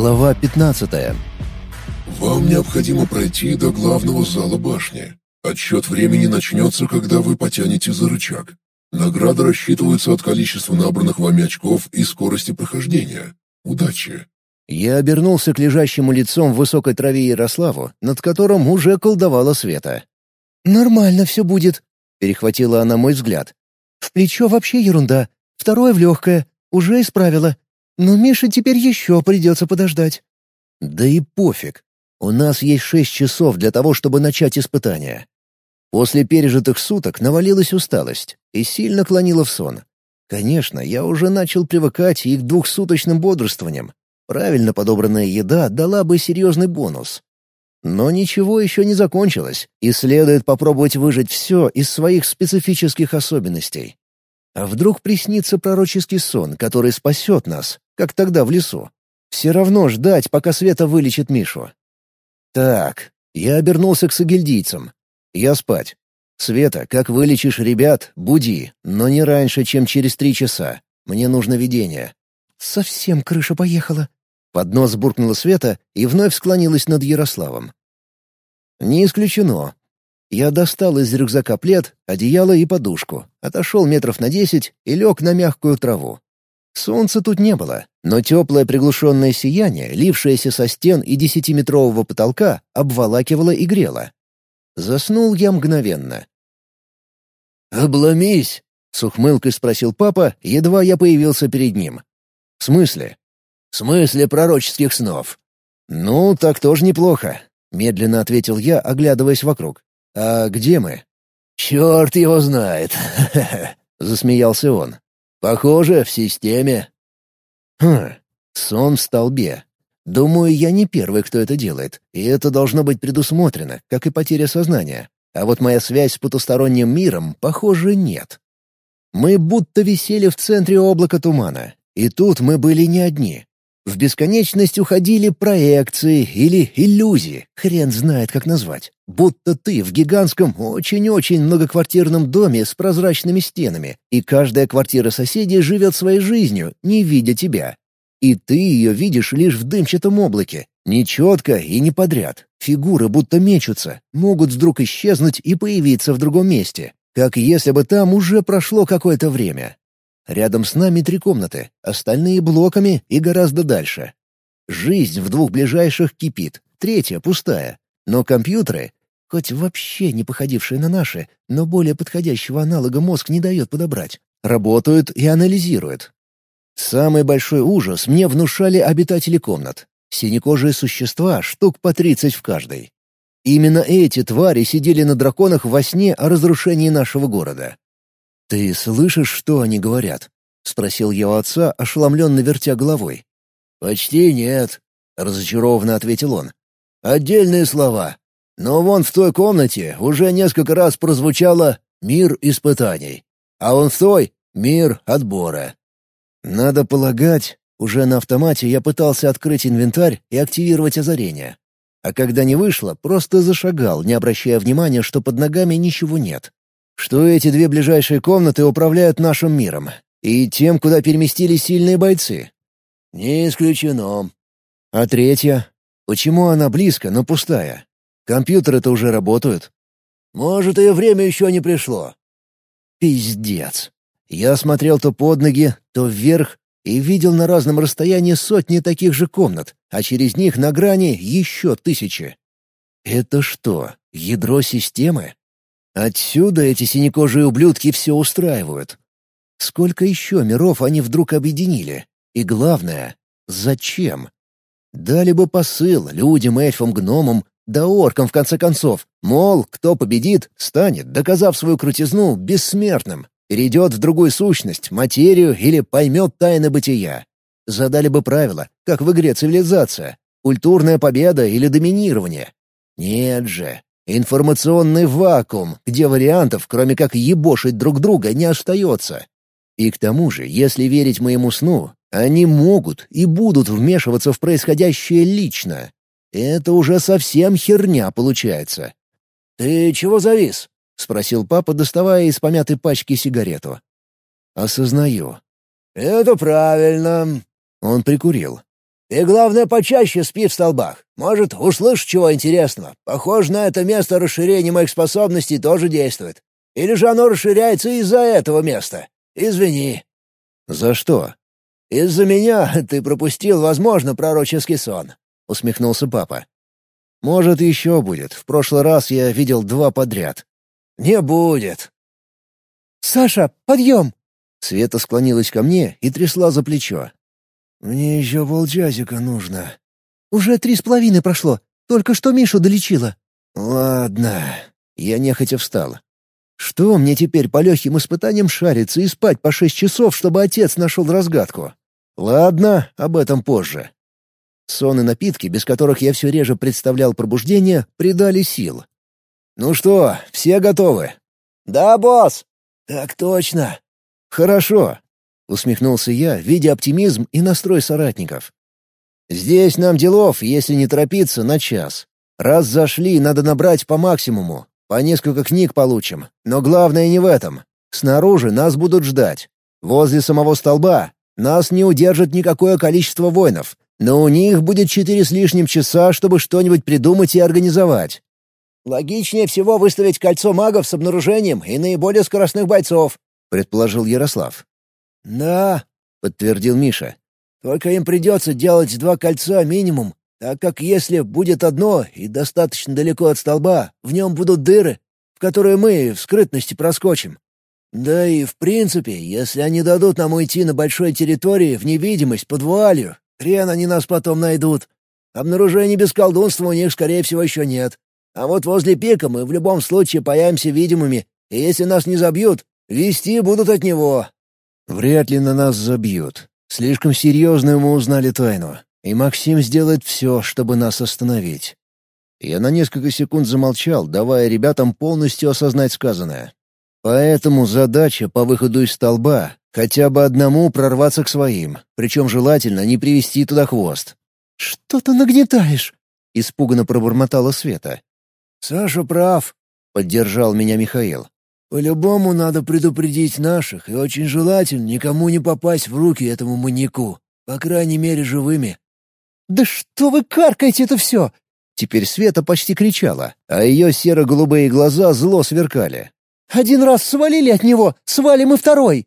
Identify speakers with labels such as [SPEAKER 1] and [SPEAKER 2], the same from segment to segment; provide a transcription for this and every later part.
[SPEAKER 1] Глава 15
[SPEAKER 2] Вам необходимо пройти до главного зала башни. Отсчет времени начнется, когда вы потянете за рычаг. Награда рассчитывается от количества набранных вами очков и скорости прохождения. Удачи!
[SPEAKER 1] Я обернулся к лежащему лицом в высокой траве Ярославу, над которым уже колдовала Света.
[SPEAKER 3] «Нормально все будет», — перехватила она мой взгляд. «В плечо вообще ерунда, второе в легкое, уже исправила. Но Мише теперь еще придется подождать».
[SPEAKER 1] «Да и пофиг. У нас есть шесть часов для того, чтобы начать испытание». После пережитых суток навалилась усталость и сильно клонила в сон. Конечно, я уже начал привыкать и к двухсуточным бодрствованиям. Правильно подобранная еда дала бы серьезный бонус. Но ничего еще не закончилось, и следует попробовать выжать все из своих специфических особенностей. А вдруг приснится пророческий сон, который спасет нас, как тогда в лесу? Все равно ждать, пока Света вылечит Мишу. Так, я обернулся к сагильдийцам. Я спать. Света, как вылечишь ребят, буди, но не раньше, чем через три часа. Мне нужно видение.
[SPEAKER 3] «Совсем крыша поехала»,
[SPEAKER 1] под нос буркнула Света и вновь склонилась над Ярославом. «Не исключено. Я достал из рюкзака плед, одеяло и подушку, отошел метров на десять и лег на мягкую траву. Солнца тут не было, но теплое приглушенное сияние, лившееся со стен и десятиметрового потолка, обволакивало и грело. Заснул я мгновенно. «Обломись!» — с ухмылкой спросил папа, едва я появился перед ним. «В смысле?» «В смысле пророческих снов?» «Ну, так тоже неплохо», — медленно ответил я, оглядываясь вокруг. «А где мы?» «Черт его знает!» — засмеялся он. «Похоже, в системе». «Хм, сон в столбе. Думаю, я не первый, кто это делает, и это должно быть предусмотрено, как и потеря сознания. А вот моя связь с потусторонним миром, похоже, нет. Мы будто висели в центре облака тумана, и тут мы были не одни. В бесконечность уходили проекции или иллюзии, хрен знает как назвать. Будто ты в гигантском, очень-очень многоквартирном доме с прозрачными стенами, и каждая квартира соседей живет своей жизнью, не видя тебя. И ты ее видишь лишь в дымчатом облаке, нечетко и не подряд. Фигуры будто мечутся, могут вдруг исчезнуть и появиться в другом месте, как если бы там уже прошло какое-то время. Рядом с нами три комнаты, остальные блоками и гораздо дальше. Жизнь в двух ближайших кипит, третья пустая. Но компьютеры, хоть вообще не походившие на наши, но более подходящего аналога мозг не дает подобрать, работают и анализируют. Самый большой ужас мне внушали обитатели комнат. Синекожие существа, штук по тридцать в каждой. Именно эти твари сидели на драконах во сне о разрушении нашего города. «Ты слышишь, что они говорят?» — спросил у отца, ошеломленно вертя головой. «Почти нет», — разочарованно ответил он. «Отдельные слова. Но вон в той комнате уже несколько раз прозвучало «мир испытаний», а вон в той — «мир отбора». Надо полагать, уже на автомате я пытался открыть инвентарь и активировать озарение. А когда не вышло, просто зашагал, не обращая внимания, что под ногами ничего нет что эти две ближайшие комнаты управляют нашим миром и тем, куда переместились сильные бойцы. Не исключено. А третья? Почему она близко, но пустая? Компьютеры-то уже работают. Может, и время еще не пришло. Пиздец. Я смотрел то под ноги, то вверх и видел на разном расстоянии сотни таких же комнат, а через них на грани еще тысячи. Это что, ядро системы? Отсюда эти синекожие ублюдки все устраивают. Сколько еще миров они вдруг объединили? И главное, зачем? Дали бы посыл людям, эльфам, гномам, да оркам в конце концов. Мол, кто победит, станет, доказав свою крутизну, бессмертным, перейдет в другую сущность, материю или поймет тайны бытия. Задали бы правила, как в игре «Цивилизация», культурная победа или доминирование. Нет же, Информационный вакуум, где вариантов, кроме как ебошить друг друга, не остается. И к тому же, если верить моему сну, они могут и будут вмешиваться в происходящее лично. Это уже совсем херня получается. «Ты чего завис?» — спросил папа, доставая из помятой пачки сигарету. «Осознаю». «Это правильно». Он прикурил.
[SPEAKER 4] Ты, главное, почаще спи в столбах. Может, услышишь чего интересного. Похоже, на это место расширение моих способностей тоже действует. Или же оно расширяется из-за этого места. Извини».
[SPEAKER 1] «За что?»
[SPEAKER 4] «Из-за меня ты пропустил, возможно, пророческий сон», — усмехнулся папа.
[SPEAKER 1] «Может, еще будет. В прошлый раз я видел два подряд».
[SPEAKER 4] «Не будет».
[SPEAKER 1] «Саша, подъем!» Света склонилась ко мне и трясла за плечо.
[SPEAKER 4] «Мне еще полчасика нужно».
[SPEAKER 1] «Уже три с половиной прошло. Только что Мишу долечила».
[SPEAKER 4] «Ладно».
[SPEAKER 1] Я нехотя встал. «Что мне теперь по легким испытаниям шариться и спать по шесть часов, чтобы отец нашел разгадку? Ладно, об этом позже». Сон и напитки, без которых я все реже представлял пробуждение, придали сил. «Ну что, все готовы?»
[SPEAKER 4] «Да, босс!» «Так точно!»
[SPEAKER 1] «Хорошо!» — усмехнулся я, видя оптимизм и настрой соратников. «Здесь нам делов, если не торопиться, на час. Раз зашли, надо набрать по максимуму. По несколько книг получим. Но главное не в этом. Снаружи нас будут ждать. Возле самого столба нас не удержит никакое количество воинов, но у них будет четыре с лишним часа, чтобы что-нибудь придумать и организовать.
[SPEAKER 4] «Логичнее всего выставить кольцо магов с обнаружением и наиболее скоростных бойцов», — предположил Ярослав. «Да», — подтвердил Миша. «Только им придется делать два кольца минимум, так как если будет одно и достаточно далеко от столба, в нем будут дыры, в которые мы в скрытности проскочим. Да и в принципе, если они дадут нам уйти на большой территории в невидимость под вуалью, хрен они нас потом найдут. Обнаружений без колдунства у них, скорее всего, еще нет. А вот возле пика мы в любом случае появимся видимыми, и если нас не забьют, вести будут от него».
[SPEAKER 1] «Вряд ли на нас забьют. Слишком серьезную мы узнали тайну, и Максим сделает все, чтобы нас остановить». Я на несколько секунд замолчал, давая ребятам полностью осознать сказанное. Поэтому задача по выходу из столба — хотя бы одному прорваться к своим, причем желательно не привести туда хвост.
[SPEAKER 4] «Что ты нагнетаешь?»
[SPEAKER 1] — испуганно пробормотала Света.
[SPEAKER 4] «Саша прав», — поддержал меня Михаил. «По-любому надо предупредить наших, и очень желательно никому не попасть в руки этому маньяку, по крайней мере, живыми».
[SPEAKER 1] «Да что вы каркаете это все?» Теперь Света почти кричала, а ее серо-голубые глаза зло сверкали.
[SPEAKER 4] «Один раз свалили от него, свалим и второй!»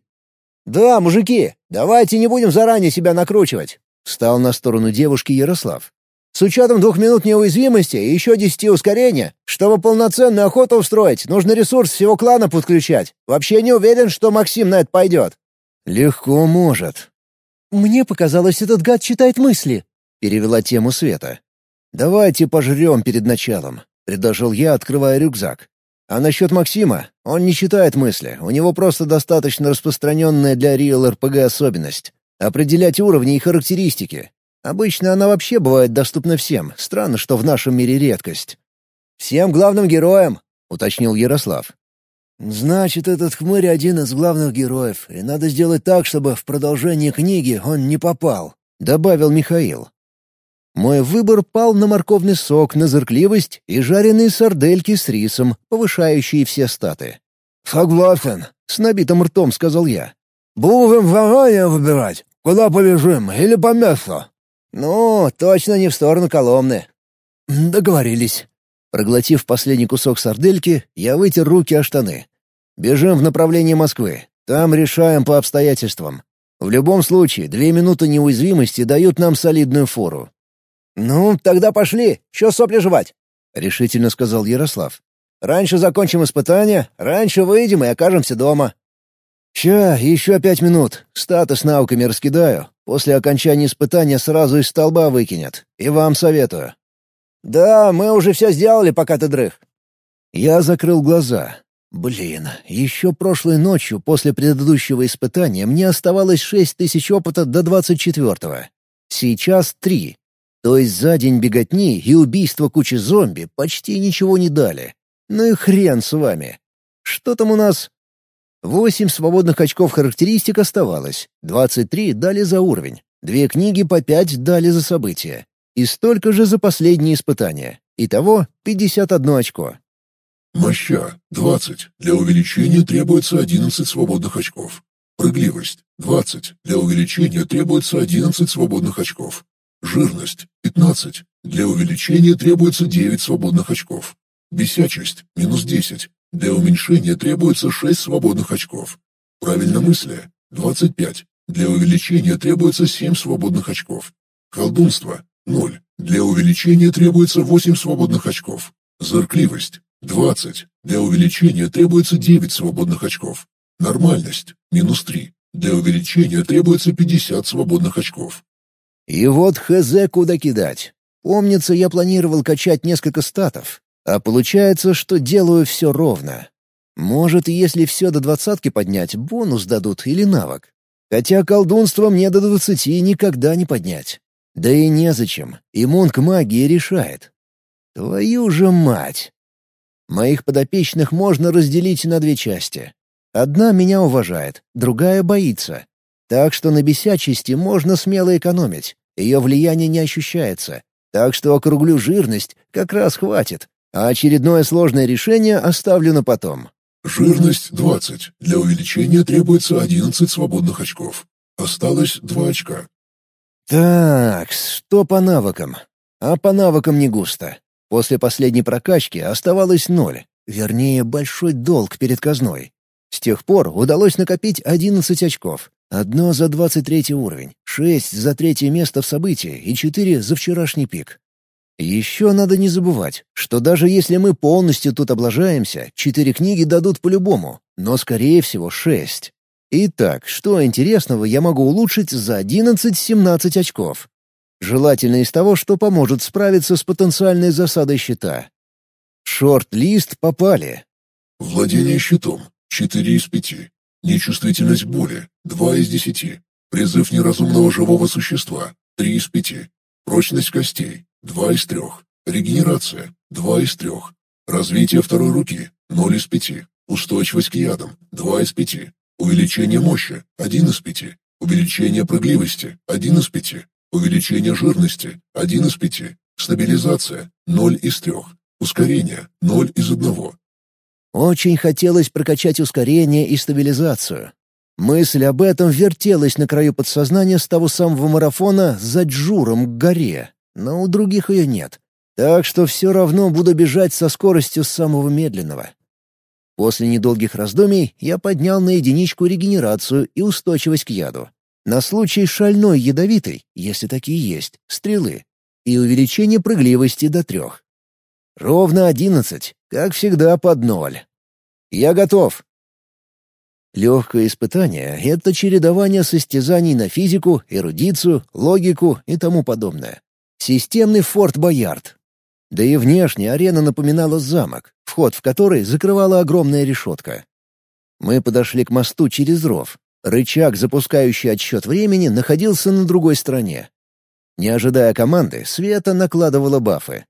[SPEAKER 4] «Да, мужики, давайте не будем заранее себя накручивать», — встал на сторону девушки Ярослав. С учетом двух минут неуязвимости и еще десяти ускорения, чтобы полноценную охоту устроить, нужно ресурс всего клана подключать. Вообще не уверен, что Максим на это пойдет».
[SPEAKER 1] «Легко может».
[SPEAKER 4] «Мне показалось, этот гад читает мысли», — перевела тему Света.
[SPEAKER 1] «Давайте пожрем перед началом», — предложил я, открывая рюкзак. «А насчет Максима? Он не читает мысли, у него просто достаточно распространенная для Real RPG особенность — определять уровни и характеристики. Обычно она вообще бывает доступна всем, странно, что в нашем мире редкость.
[SPEAKER 4] «Всем главным героям», —
[SPEAKER 1] уточнил Ярослав.
[SPEAKER 4] «Значит, этот хмырь один из главных героев, и надо сделать так, чтобы в продолжении книги он не попал», —
[SPEAKER 1] добавил Михаил. Мой выбор пал на морковный сок, на зыркливость и жареные сардельки с рисом, повышающие все статы.
[SPEAKER 4] «Согласен», —
[SPEAKER 1] с набитым ртом сказал я.
[SPEAKER 4] «Будем заранее выбирать, куда полежим или по месту?» «Ну, точно не в сторону Коломны».
[SPEAKER 1] «Договорились». Проглотив последний кусок сардельки, я вытер руки о штаны. «Бежим в направлении Москвы. Там решаем по обстоятельствам. В любом случае, две минуты неуязвимости дают нам солидную фору».
[SPEAKER 4] «Ну, тогда пошли. Чё сопли жевать?»
[SPEAKER 1] — решительно сказал Ярослав.
[SPEAKER 4] «Раньше закончим испытание, раньше выйдем и окажемся дома».
[SPEAKER 1] «Ща, еще пять минут. Статус науками раскидаю. После окончания испытания сразу из столба выкинет. И вам советую».
[SPEAKER 4] «Да, мы уже все сделали, пока ты дрых».
[SPEAKER 1] Я закрыл глаза. Блин, еще прошлой ночью после предыдущего испытания мне оставалось шесть тысяч опыта до двадцать четвертого. Сейчас три. То есть за день беготни и убийства кучи зомби почти ничего не дали. Ну и хрен с вами. Что там у нас? Восемь свободных очков характеристик оставалось, двадцать три дали за уровень, две книги по пять дали за события, и столько же за последние испытания. Итого пятьдесят одно очко.
[SPEAKER 2] Моща — двадцать. Для увеличения требуется одиннадцать свободных очков. Прыгливость — двадцать. Для увеличения требуется одиннадцать свободных очков. Жирность – 15. Для увеличения требуется 9 свободных очков. Бесячесть – минус 10. Для уменьшения требуется 6 свободных очков. Правильномыслие – 25. Для увеличения требуется 7 свободных очков. Колдунство – 0. Для увеличения требуется 8 свободных очков. Зыркливость – 20. Для увеличения требуется 9 свободных очков. Нормальность – минус 3. Для увеличения требуется 50 свободных очков.
[SPEAKER 1] И вот хз куда кидать. Помнится, я планировал качать несколько статов, а получается, что делаю все ровно. Может, если все до двадцатки поднять, бонус дадут или навык. Хотя колдунство мне до двадцати никогда не поднять. Да и незачем, иммун к магии решает. Твою же мать! Моих подопечных можно разделить на две части. Одна меня уважает, другая боится. Так что на бесячести можно смело экономить, ее влияние не ощущается. Так что округлю жирность, как раз хватит, а очередное сложное решение оставлю на потом.
[SPEAKER 2] Жирность 20. Для увеличения требуется 11 свободных очков. Осталось 2 очка.
[SPEAKER 1] Так, что по навыкам? А по навыкам не густо. После последней прокачки оставалось ноль, вернее, большой долг перед казной. С тех пор удалось накопить 11 очков. Одно за 23 уровень, шесть за третье место в событии и четыре за вчерашний пик. Еще надо не забывать, что даже если мы полностью тут облажаемся, четыре книги дадут по-любому, но, скорее всего, шесть. Итак, что интересного я могу улучшить за 11-17 очков? Желательно из того, что поможет справиться с потенциальной засадой щита. Шорт-лист попали.
[SPEAKER 2] Владение щитом. 4 из 5. Нечувствительность боли. 2 из 10. Призыв неразумного живого существа. 3 из 5. Прочность костей. 2 из 3. Регенерация. 2 из 3. Развитие второй руки. 0 из 5. Устойчивость к ядам. 2 из 5. Увеличение мощи. 1 из 5. Увеличение прыгливости. 1 из 5. Увеличение жирности. 1 из 5. Стабилизация. 0 из 3. Ускорение. 0 из 1.
[SPEAKER 1] Очень хотелось прокачать ускорение и стабилизацию. Мысль об этом вертелась на краю подсознания с того самого марафона за Джуром к горе, но у других ее нет. Так что все равно буду бежать со скоростью самого медленного. После недолгих раздумий я поднял на единичку регенерацию и устойчивость к яду. На случай шальной ядовитой, если такие есть, стрелы. И увеличение прыгливости до трех. Ровно одиннадцать, как всегда под ноль. Я готов. Легкое испытание — это чередование состязаний на физику, эрудицию, логику и тому подобное. Системный Форт Боярд. Да и внешне арена напоминала замок, вход в который закрывала огромная решетка. Мы подошли к мосту через ров. Рычаг, запускающий отсчет времени, находился на другой стороне. Не ожидая команды, Света накладывала бафы.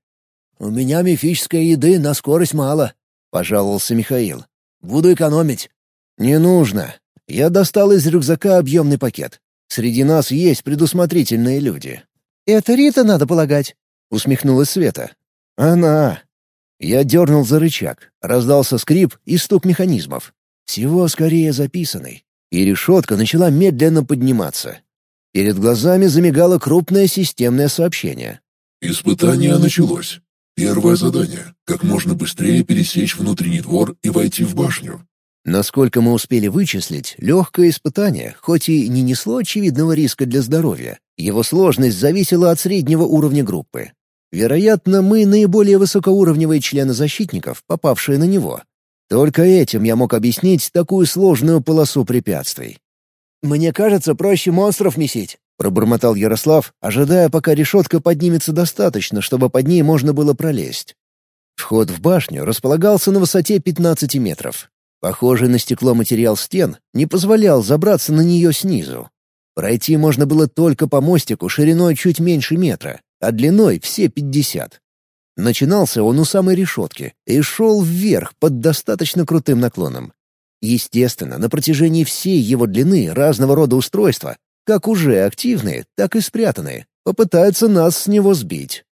[SPEAKER 1] «У меня мифической еды на скорость мало», — пожаловался Михаил. «Буду экономить». «Не нужно. Я достал из рюкзака объемный пакет. Среди нас есть предусмотрительные люди». «Это Рита, надо полагать», — усмехнулась Света. «Она». Я дернул за рычаг, раздался скрип и стук механизмов. Всего скорее записанный. И решетка начала медленно подниматься. Перед глазами замигало крупное системное сообщение.
[SPEAKER 2] «Испытание началось. Первое задание — как можно быстрее пересечь внутренний двор и войти в башню.
[SPEAKER 1] Насколько мы успели вычислить, легкое испытание, хоть и не несло очевидного риска для здоровья, его сложность зависела от среднего уровня группы. Вероятно, мы наиболее высокоуровневые члены защитников, попавшие на него. Только этим я мог объяснить такую сложную полосу препятствий. «Мне кажется, проще монстров месить», — пробормотал Ярослав, ожидая, пока решетка поднимется достаточно, чтобы под ней можно было пролезть. Вход в башню располагался на высоте 15 метров. Похожий на стекло материал стен не позволял забраться на нее снизу. Пройти можно было только по мостику шириной чуть меньше метра, а длиной все 50. Начинался он у самой решетки и шел вверх под достаточно крутым наклоном. Естественно, на протяжении всей его длины разного рода устройства как уже активные, так и спрятанные, попытаются нас с него сбить.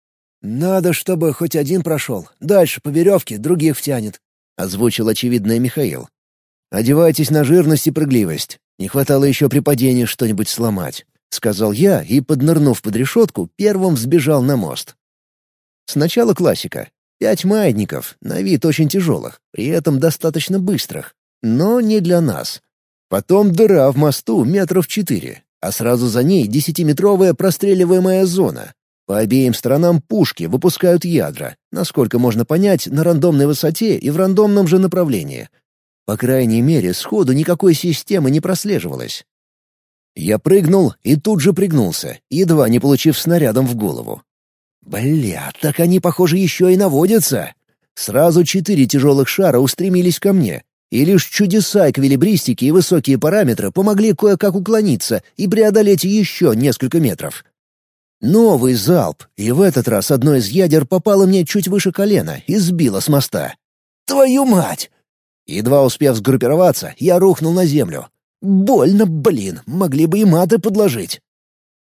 [SPEAKER 1] «Надо, чтобы хоть один прошел. Дальше по веревке других втянет», — озвучил очевидное Михаил. «Одевайтесь на жирность и прыгливость. Не хватало еще при падении что-нибудь сломать. — сказал я и, поднырнув под решетку, первым взбежал на мост. Сначала классика. Пять маятников, на вид очень тяжелых, при этом достаточно быстрых. Но не для нас. Потом дыра в мосту метров четыре, а сразу за ней десятиметровая простреливаемая зона. По обеим сторонам пушки выпускают ядра, насколько можно понять, на рандомной высоте и в рандомном же направлении. По крайней мере, сходу никакой системы не прослеживалось. Я прыгнул и тут же пригнулся, едва не получив снарядом в голову. Бля, так они, похоже, еще и наводятся. Сразу четыре тяжелых шара устремились ко мне, и лишь чудеса эквилибристики и высокие параметры помогли кое-как уклониться и преодолеть еще несколько метров. Новый залп, и в этот раз одно из ядер попало мне чуть выше колена и сбило с моста. «Твою мать!» Едва успев сгруппироваться, я рухнул на землю. «Больно, блин, могли бы и маты подложить».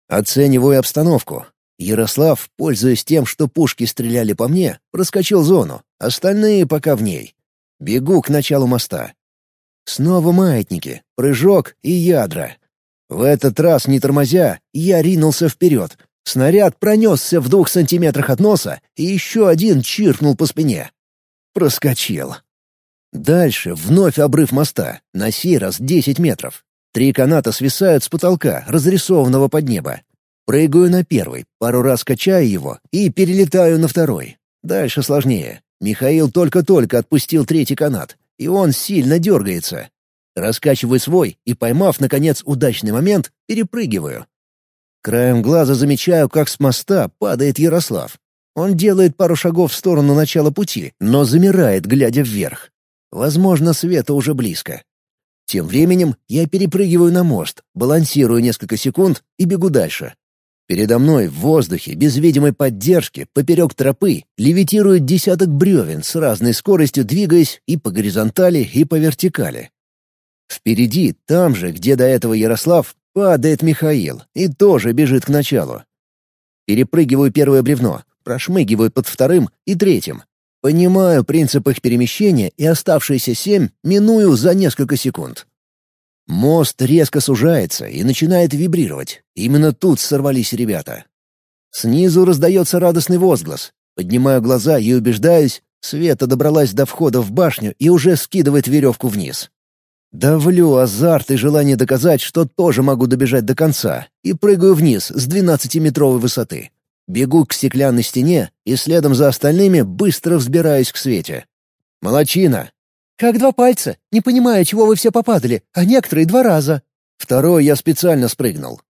[SPEAKER 1] Оцениваю обстановку. Ярослав, пользуясь тем, что пушки стреляли по мне, проскочил зону, остальные пока в ней. Бегу к началу моста. Снова маятники, прыжок и ядра. В этот раз, не тормозя, я ринулся вперед. Снаряд пронесся в двух сантиметрах от носа, и еще один чиркнул по спине. Проскочил. Дальше вновь обрыв моста, на сей раз десять метров. Три каната свисают с потолка, разрисованного под небо. Прыгаю на первый, пару раз качаю его и перелетаю на второй. Дальше сложнее. Михаил только-только отпустил третий канат, и он сильно дергается. Раскачиваю свой и, поймав, наконец, удачный момент, перепрыгиваю. Краем глаза замечаю, как с моста падает Ярослав. Он делает пару шагов в сторону начала пути, но замирает, глядя вверх. Возможно, света уже близко. Тем временем я перепрыгиваю на мост, балансирую несколько секунд и бегу дальше. Передо мной в воздухе, без видимой поддержки, поперек тропы, левитирует десяток бревен с разной скоростью двигаясь и по горизонтали, и по вертикали. Впереди, там же, где до этого Ярослав, падает Михаил и тоже бежит к началу. Перепрыгиваю первое бревно, прошмыгиваю под вторым и третьим. Понимаю принцип их перемещения и оставшиеся семь миную за несколько секунд. Мост резко сужается и начинает вибрировать. Именно тут сорвались ребята. Снизу раздается радостный возглас. Поднимаю глаза и убеждаюсь, Света добралась до входа в башню и уже скидывает веревку вниз. Давлю азарт и желание доказать, что тоже могу добежать до конца, и прыгаю вниз с двенадцатиметровой высоты. Бегу к стеклянной стене и следом за остальными быстро взбираюсь к Свете. «Молодчина! «Как два пальца. Не понимаю, чего вы все попадали, а некоторые два раза». Второй я специально спрыгнул.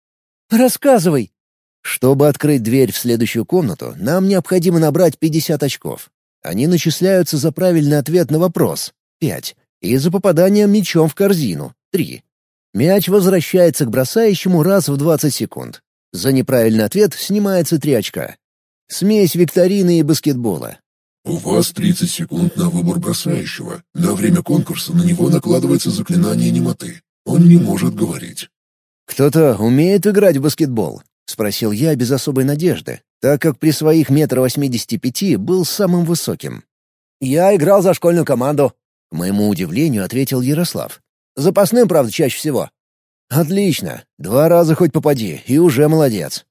[SPEAKER 1] «Рассказывай». Чтобы открыть дверь в следующую комнату, нам необходимо набрать 50 очков. Они начисляются за правильный ответ на вопрос — 5, и за попадание мячом в корзину — 3. Мяч возвращается к бросающему раз в 20 секунд. За неправильный ответ снимается 3 очка. Смесь викторины и баскетбола.
[SPEAKER 2] У вас 30 секунд на выбор бросающего. На время конкурса на него накладывается заклинание немоты. Он не может говорить.
[SPEAKER 1] «Кто-то умеет играть в баскетбол?» — спросил я без особой надежды, так как при своих метр восьмидесяти пяти был самым высоким. «Я играл за школьную команду», — к моему удивлению ответил Ярослав. «Запасным, правда, чаще всего». «Отлично. Два раза хоть попади, и уже молодец».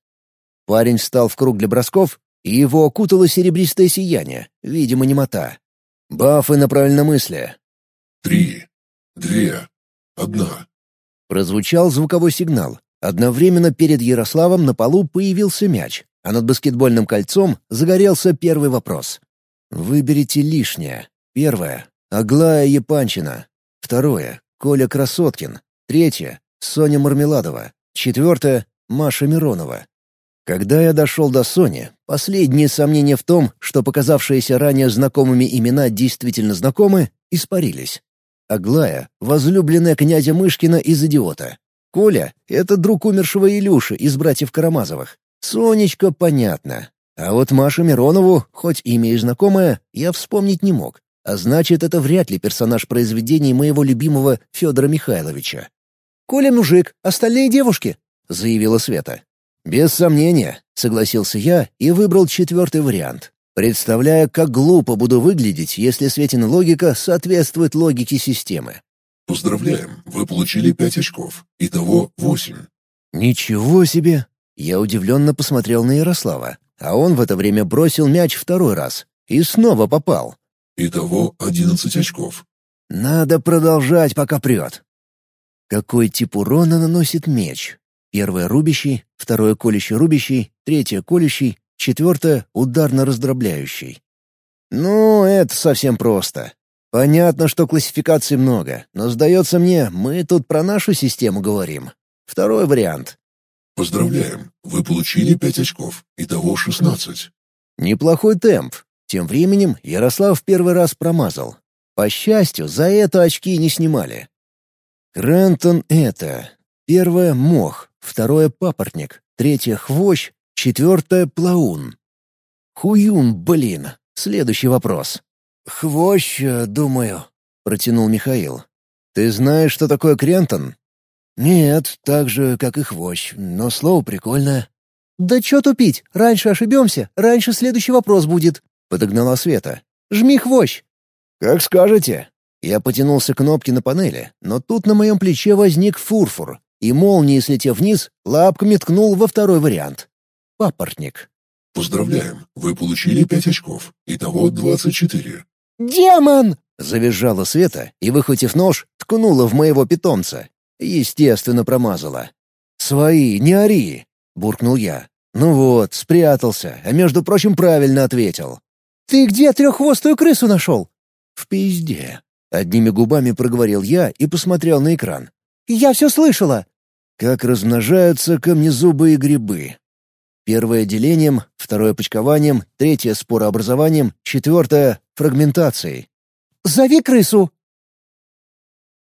[SPEAKER 1] Парень встал в круг для бросков и его окутало серебристое сияние, видимо, немота. Бафы на правильномыслие.
[SPEAKER 2] «Три, две, одна».
[SPEAKER 1] Прозвучал звуковой сигнал. Одновременно перед Ярославом на полу появился мяч, а над баскетбольным кольцом загорелся первый вопрос. «Выберите лишнее. Первое — Аглая Епанчина. Второе — Коля Красоткин. Третье — Соня Мармеладова. Четвертое — Маша Миронова. Когда я дошел до Сони, последние сомнения в том, что показавшиеся ранее знакомыми имена действительно знакомы, испарились. Аглая — возлюбленная князя Мышкина из «Идиота». Коля — это друг умершего Илюши из «Братьев Карамазовых». Сонечка — понятно. А вот Машу Миронову, хоть имя и знакомое, я вспомнить не мог. А значит, это вряд ли персонаж произведений моего любимого Федора Михайловича. «Коля мужик, остальные девушки», — заявила Света. «Без сомнения», — согласился я и выбрал четвертый вариант. Представляя, как глупо буду выглядеть, если Светина логика соответствует логике системы.
[SPEAKER 2] «Поздравляем, вы получили пять очков. Итого восемь».
[SPEAKER 1] «Ничего себе!» Я удивленно посмотрел на Ярослава, а он в это время бросил мяч второй раз и снова попал.
[SPEAKER 2] Итого одиннадцать очков.
[SPEAKER 1] Надо продолжать, пока прет. Какой тип урона наносит меч? Первое — рубящий, второе — колющий-рубящий, третье — колющий, четвертое — ударно-раздробляющий. Ну, это совсем просто. Понятно, что классификаций много, но, сдается мне, мы тут про нашу систему говорим. Второй вариант.
[SPEAKER 2] Поздравляем, вы получили пять очков, итого шестнадцать.
[SPEAKER 1] Неплохой темп. Тем временем Ярослав первый раз промазал. По счастью, за это очки не снимали. Крентон — это... Первое — мох, второе — папоротник, третье — хвощ, четвертое — плаун. Хуюн, блин. Следующий вопрос. «Хвощ, думаю», — протянул Михаил. «Ты знаешь, что такое Крентон?» «Нет, так же, как и хвощ, но слово прикольное». «Да чё тупить? Раньше ошибемся, раньше следующий вопрос будет», — подогнала Света. «Жми хвощ». «Как скажете». Я потянулся к кнопке на панели, но тут на моем плече возник фурфур, и молнией, слетев вниз, лапками ткнул во второй вариант. Папоротник.
[SPEAKER 2] Поздравляем, вы получили пять очков, итого двадцать четыре.
[SPEAKER 1] «Демон!» — завизжала Света и, выхватив нож, ткнула в моего питомца. Естественно, промазала. «Свои, не ори!» — буркнул я. «Ну вот, спрятался, а между прочим правильно ответил». «Ты где треххвостую крысу нашел?» «В пизде». Одними губами проговорил я и посмотрел на экран. «Я все слышала!» Как размножаются камнезубые грибы. Первое — делением, второе — почкованием, третье — спорообразованием, четвертое — фрагментацией. «Зови крысу!»